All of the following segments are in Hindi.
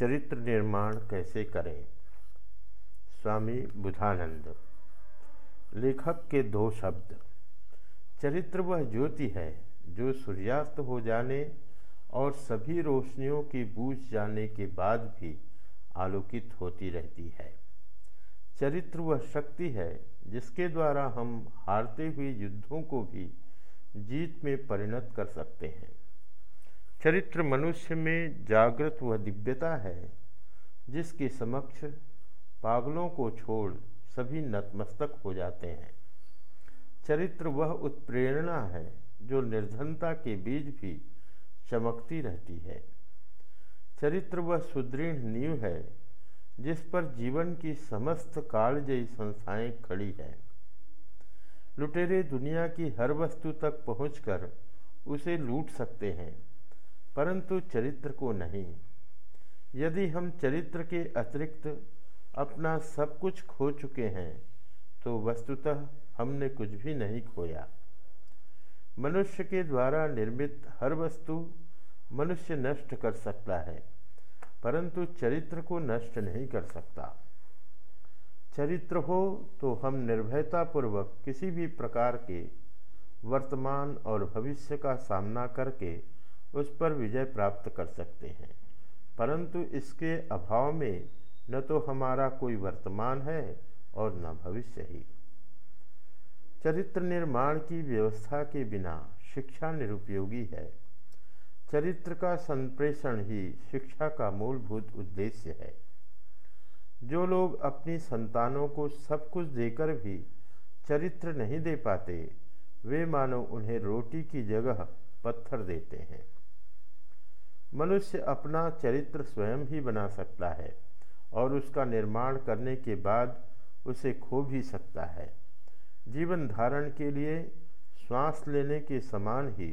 चरित्र निर्माण कैसे करें? स्वामी बुधानंद। लेखक के दो शब्द। चरित्र वह ज्योति है, जो सूर्यास्त हो जाने और सभी रोशनियों की बूझ जाने के बाद भी आलोकित होती रहती है। चरित्र वह शक्ति है, जिसके द्वारा हम हारते हुए युद्धों को भी जीत में परिणत कर सकते हैं। चरित्र मनुष्य में जागृत वह दिव्यता है, जिसके समक्ष पागलों को छोड़ सभी नतमस्तक हो जाते हैं। चरित्र वह उत्प्रेरणा है, जो निर्धनता के बीच भी चमकती रहती है। चरित्र वह सुदृढ़ नींव है, जिस पर जीवन की समस्त कालजयी संस्थाएँ खड़ी हैं। लुटेरे दुनिया की हर वस्तु तक पहुंचकर उसे लूट सकते हैं। परंतु चरित्र को नहीं। यदि हम चरित्र के अतिरिक्त अपना सब कुछ खो चुके हैं तो वस्तुतः हमने कुछ भी नहीं खोया। मनुष्य के द्वारा निर्मित हर वस्तु मनुष्य नष्ट कर सकता है, परंतु चरित्र को नष्ट नहीं कर सकता। चरित्र हो तो हम निर्भयतापूर्वक किसी भी प्रकार के वर्तमान और भविष्य का सामना करके उस पर विजय प्राप्त कर सकते हैं। परंतु इसके अभाव में न तो हमारा कोई वर्तमान है और न भविष्य ही। चरित्र निर्माण की व्यवस्था के बिना शिक्षा निरुपयोगी है। चरित्र का संप्रेषण ही शिक्षा का मूलभूत उद्देश्य है। जो लोग अपनी संतानों को सब कुछ देकर भी चरित्र नहीं दे पाते, वे मानो उन्हें रोटी की जगह पत्थर देते हैं। मनुष्य अपना चरित्र स्वयं ही बना सकता है और उसका निर्माण करने के बाद उसे खो भी सकता है। जीवन धारण के लिए श्वास लेने के समान ही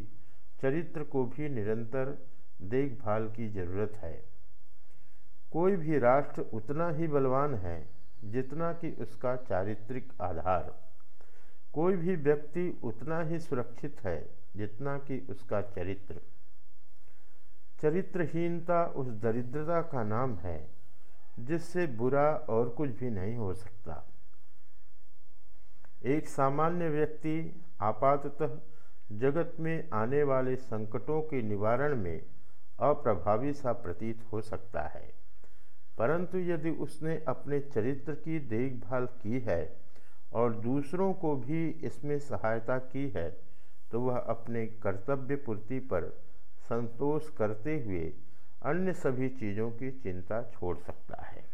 चरित्र को भी निरंतर देखभाल की ज़रूरत है। कोई भी राष्ट्र उतना ही बलवान है जितना कि उसका चारित्रिक आधार। कोई भी व्यक्ति उतना ही सुरक्षित है जितना कि उसका चरित्र। चरित्रहीनता उस दरिद्रता का नाम है, जिससे बुरा और कुछ भी नहीं हो सकता। एक सामान्य व्यक्ति आपाततः जगत में आने वाले संकटों के निवारण में अप्रभावी सा प्रतीत हो सकता है। परंतु यदि उसने अपने चरित्र की देखभाल की है और दूसरों को भी इसमें सहायता की है तो वह अपने कर्तव्य पूर्ति पर संतोष करते हुए अन्य सभी चीज़ों की चिंता छोड़ सकता है।